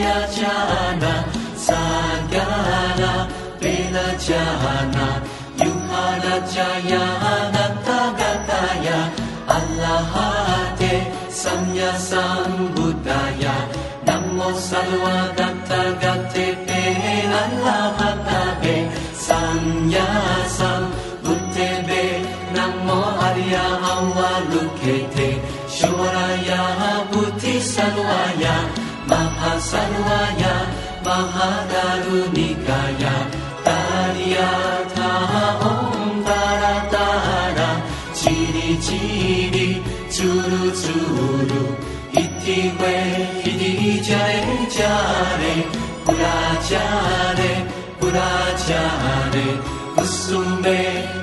pinajana sagala pinajana yuhana jaya anattagataya allahate samya sambuddhaya namo salvadattagate pe allahatave samya sambuddhebe namo arya avalukete shoraya buddhi salvaya Sarvaya Mahasarvaya Mahadarunikaya Taryata Om Taratara Chiri Chiri Churu Churu Itiwe Hidi Jare Jare Purachare Purachare Kusume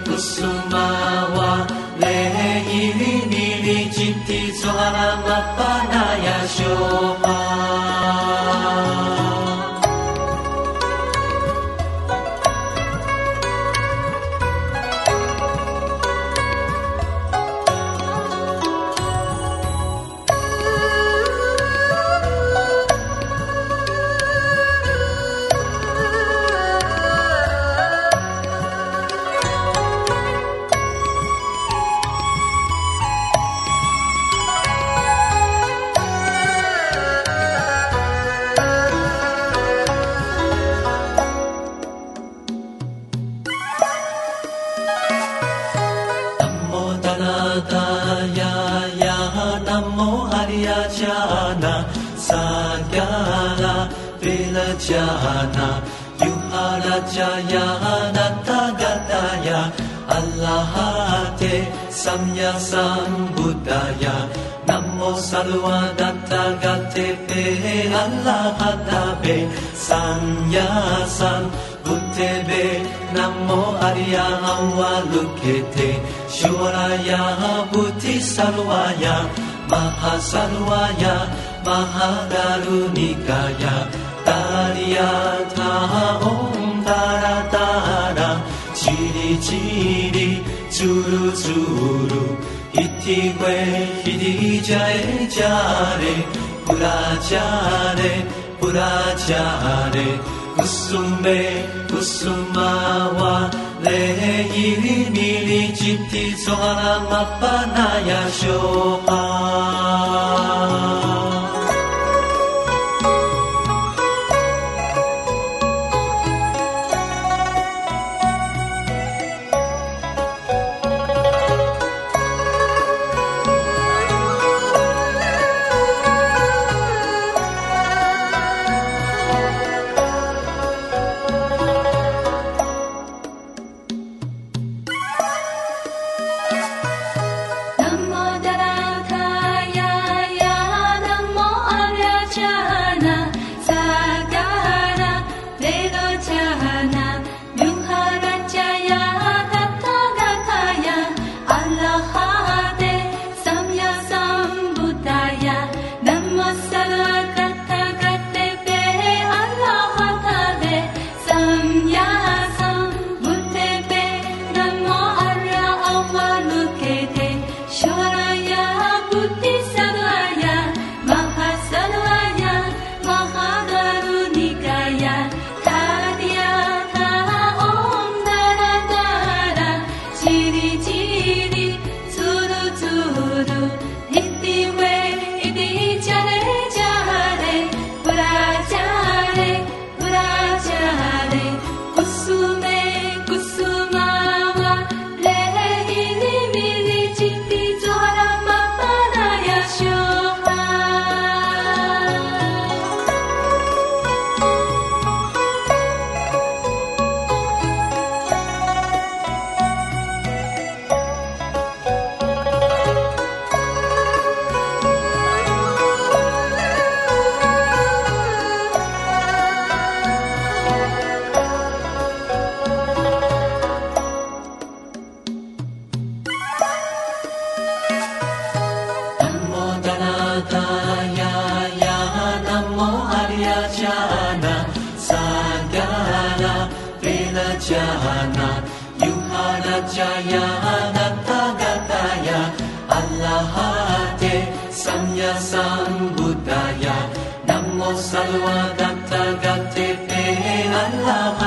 Kusumawa Lehi Nili Chitti Sohara Mapanaya Shoha kamu hadia jana sagala bila jana yuhara jaya ananta gataya allahate samya sambuddhaya namo sarvadatta gate pe allahatabe sanyasan buddhebe namo arya avalukete shuraya buddhi sarvaya 马哈萨罗亚，马哈达鲁尼卡亚，达利亚，马哈翁达拉达纳，一日一日，自如自如，彼天花，彼日才会吃呢，不拉吃呢，不拉吃呢，古苏贝，古苏马哇。 내 길이 밀리 짓티 소하나 마빠나야 쇼파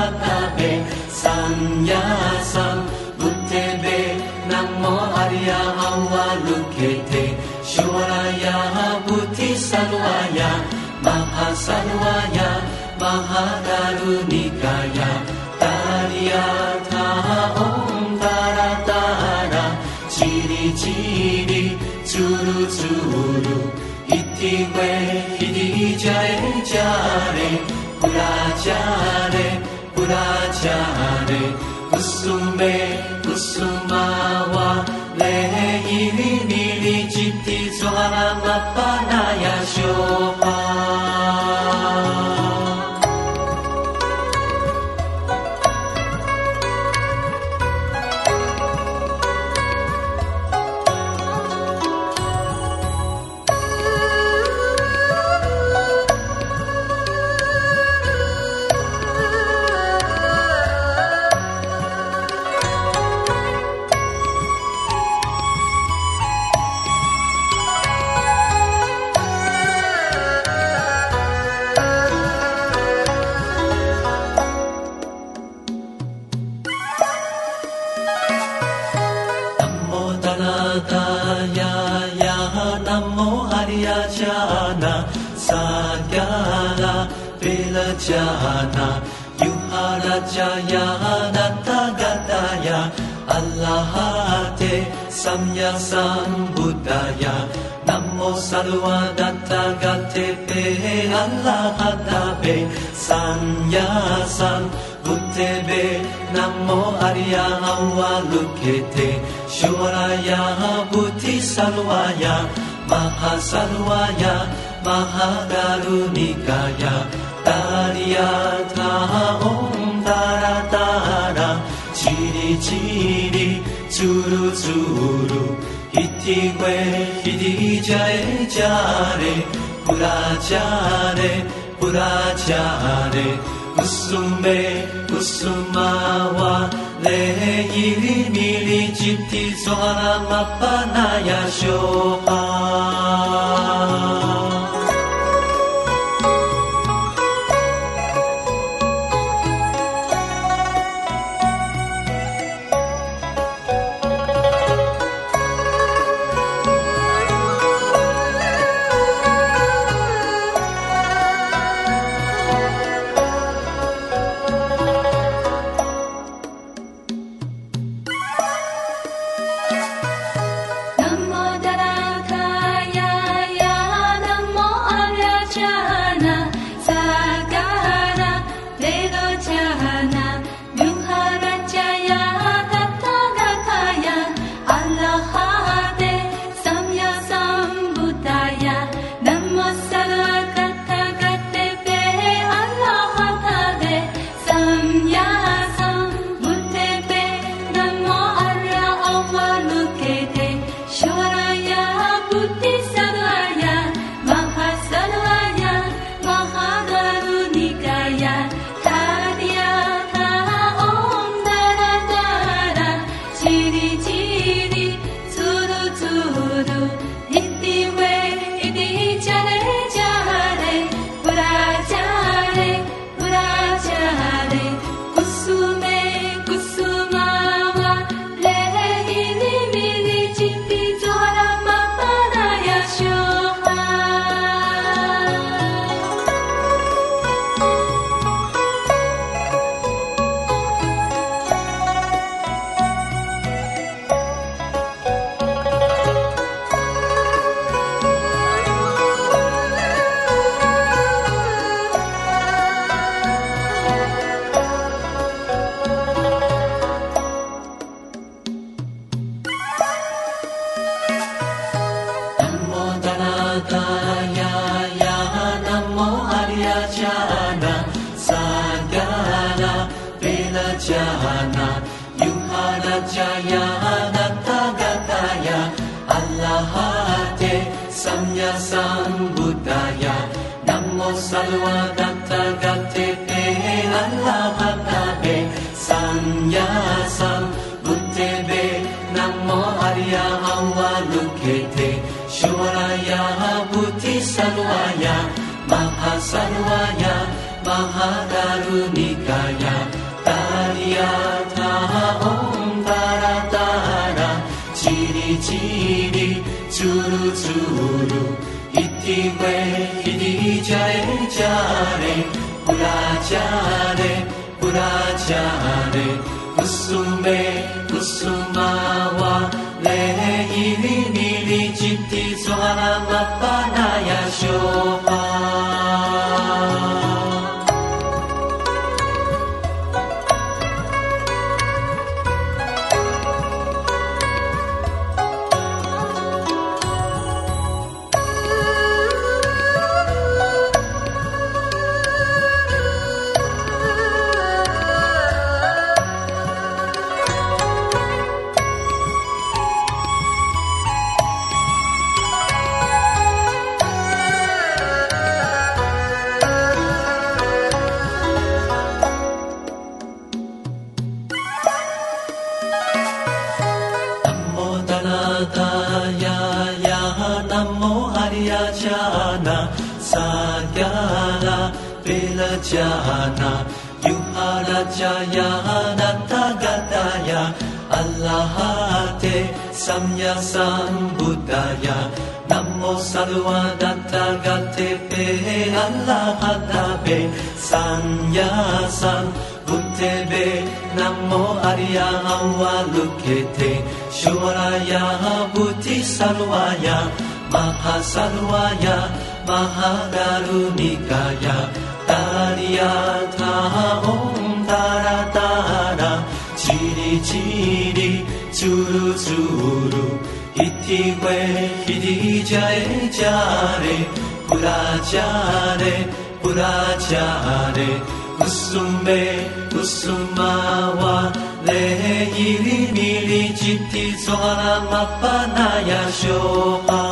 Pe Allahatabe Samya Sambuddhebe awalukete Shwaraya Buddhi Sarvaya Mahasarvaya Mahakarunikaya Taryatha Om Taratara Chiri Chiri Churu Churu Itiwe Hidi Jai Jare Purachare ಶಾನೆ ಕುಸುಮೆ ಕುಸುಮಾವ ಲೇಹಿರಿ ನೀಲಿ ಚಿತ್ತಿ ಸ್ವರಮಪ್ಪನ Allahatabe Sanya Sam Buddhebe Namo Arya Avalukete Shuraya Buddhi Sarvaya Mahasarvaya Mahagarunikaya Taryatha Om Taratara Chiri Chiri Churu Churu. Hitiwe Hidi Jai Jare 불하지 불하지 웃음에 웃음아와 내 이름이 짓기 소하나 마빠나야 쇼하 Jaya Anatta Gataya Allahate Samya Sambuddhaya Namo Salvadatta Gate Pe Allahatabe Samya Sambuddhebe Namo Arya Avalukete Shuraya Bhuti Salvaya Maha Salvaya Mahadarunikaya Tariyaya 吉里吉里车 r 车 r 一体化一体化嘞加嘞加嘞不拉加嘞不拉加嘞不算梅不算嘛哇来来来一粒米来一体化啦吧巴那呀索 Jaya Anatta Gataya Allahate Samya Sambuddhaya Namo Sarvadatta Gate Pe Allahatabe Sanyasan Buddhebe Namo Arya Avalukete Shuraya Buddhi Sarvaya Mahasarvaya Mahadarunikaya Tariya Taha Om তারা তারা চিরি চিরি চুরু চুরু ইতি হিদি যায় চারে পুরাচারে পুরাচারে কুসুম্বে কুসুমাওয়া লেহে ইলি মিলি চিতি সোনা মাপ্পা নায়া শোপা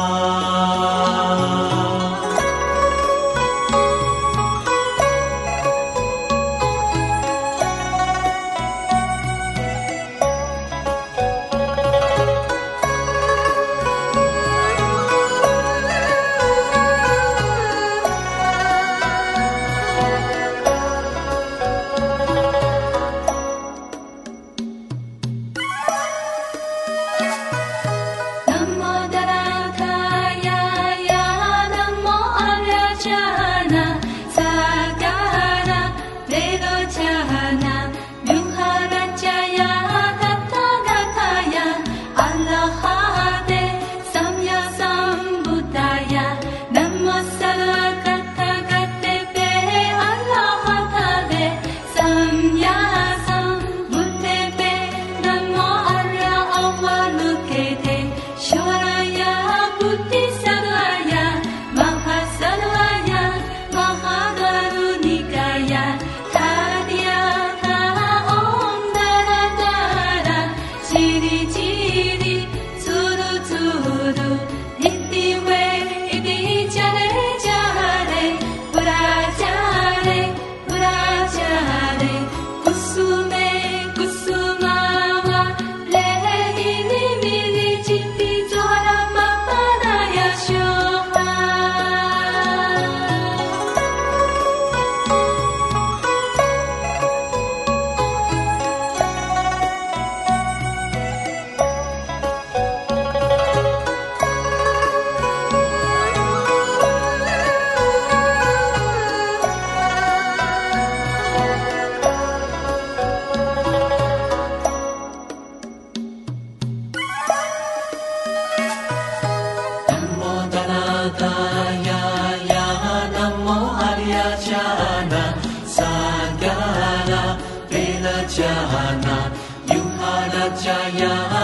呀呀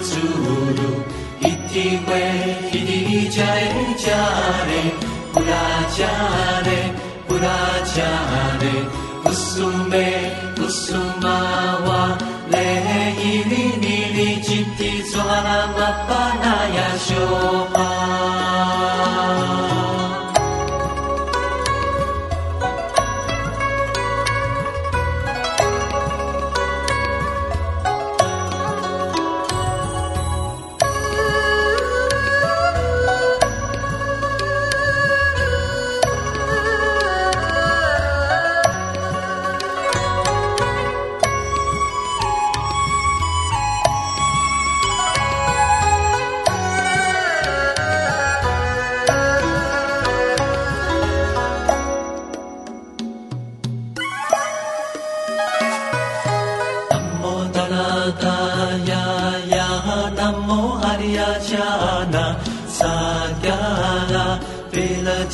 그 주요 이티웨 히디자의 자네 브라자네 브라자네. 웃음에 웃음마와 레이리미리 지티소 하나 마빠나야 쇼아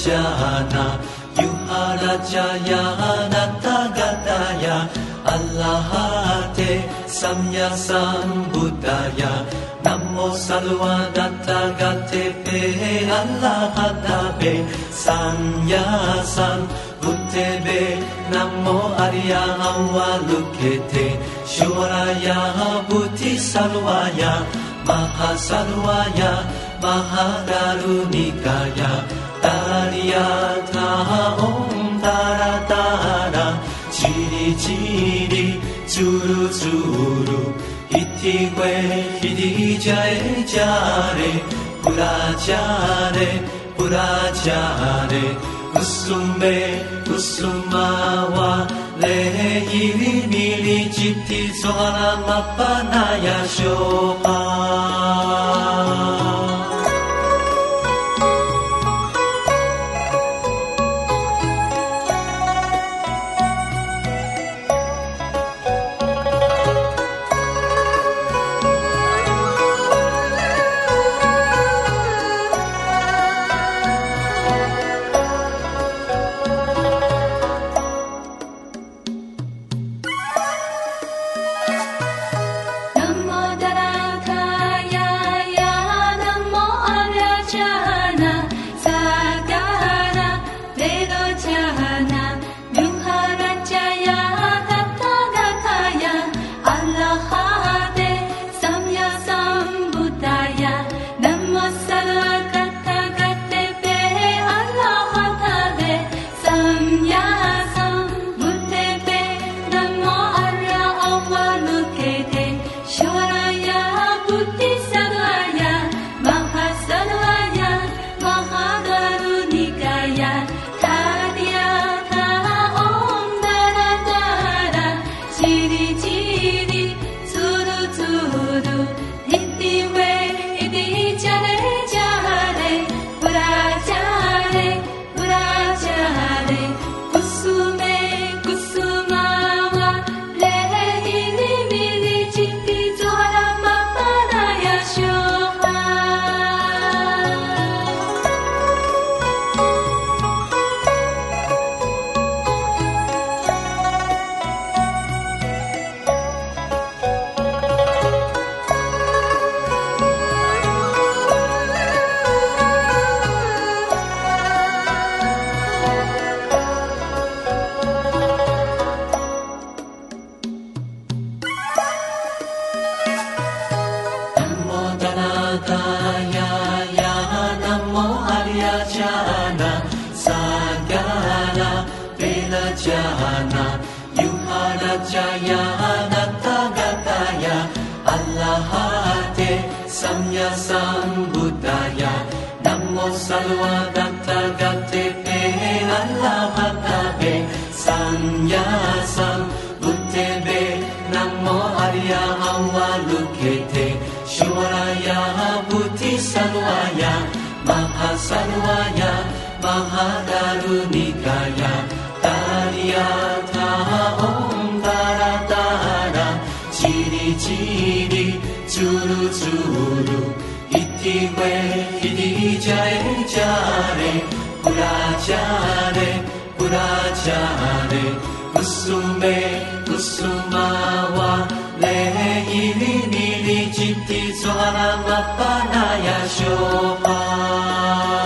ジャーナユハラジャヤナタガタヤアラハテサムヤサンブダヤナモサルワダタガテペアラハタペサンヤサンブテベナモアリアアワルケテシュラヤブティサルワヤマハサルワヤマハダルニカヤ 딸이야 다옴 따라 따라 지리지리 주루주루 이티괴 히디자에 자레 브라자레 브라자레 웃음에 웃음마와 레이미리 지티 소하나 마빠나야 쇼아 Kete Shivaya Buddhi Sarvaya Maha Sarvaya Mahadarunikaya Taryatha Om Tara Tara Chiri Chiri Churu Churu Iti We Hidi Jai Jare Purachare Purachare Kusume Kusumawa 唻依哩咪哩，吉帝梭哈那玛巴那呀，修哈。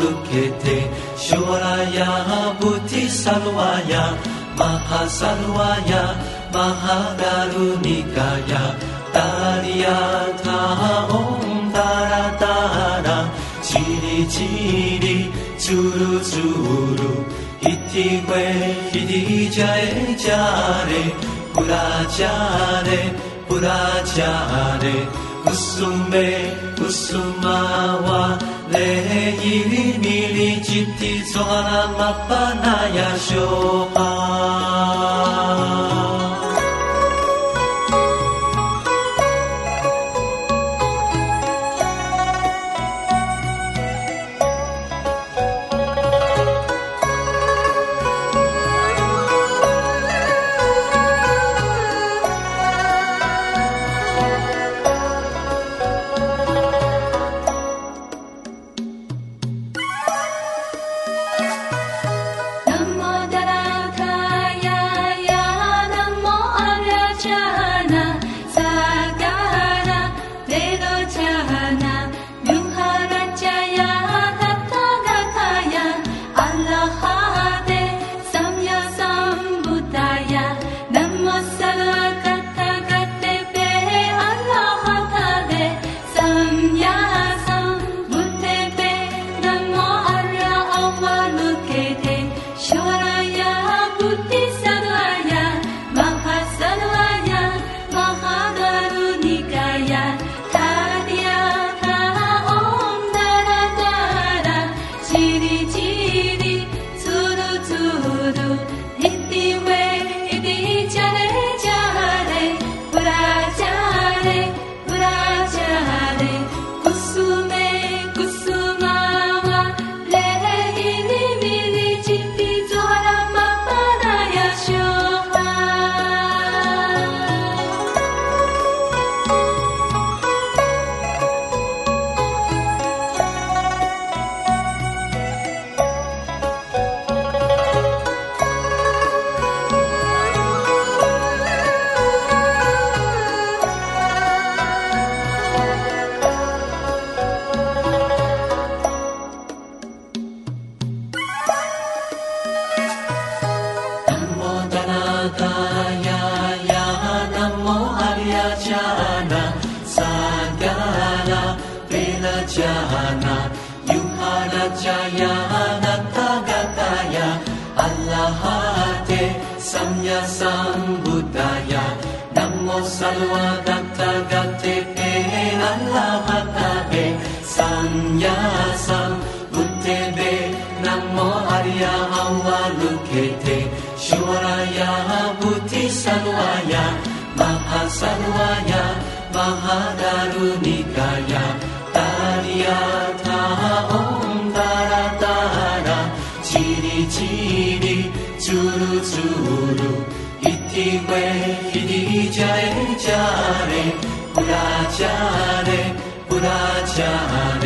Luke Shuraya Buddhi Sarvaya Maha Sarvaya Maha Garunikaya Tariya Taha Om Tara Tara Chiri Chiri Churu Churu Iti Kwe Hidi Jai Jare Purachare Purachare kusume kusumawa lehe hili mili chiti sohana na ya shoka. Sanya Sambuddhaya Namo Sarvadatta Gattepe Allahattabe Sanya Sambuddhebe Namo Arya Avalukete Shuraya Bhuti Sarvaya Maha Sarvaya Mahadarunikaya Tariyatha Om Taratara 지리 지리 주루 주루 地位，一เ一ทีที่จะเอเจชาเรบราเจช粒เรบราเจชาเร